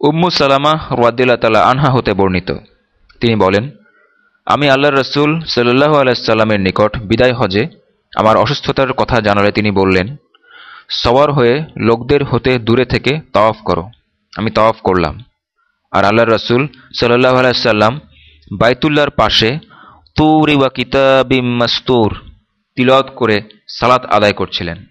উম্মু সালামা রাদিল্লা তালা আনহা হতে বর্ণিত। তিনি বলেন, আমি আল্লাহ রসুল সাল্লাহ আলাইসাল্লামের নিকট বিদায় হজে আমার অসুস্থতার কথা জানালে তিনি বললেন, সওয়ার হয়ে লোকদের হতে দূরে থেকে তওয়াফ করো। আমি তওয়াফ করলাম। আর আল্লাহ রসুল সাল্লাহ আলাইসাল্লাম বাইতুল্লার পাশে তুরি বা কিতাবিম মাস্তুর তিলত করে সালাত আদায় করছিলেন।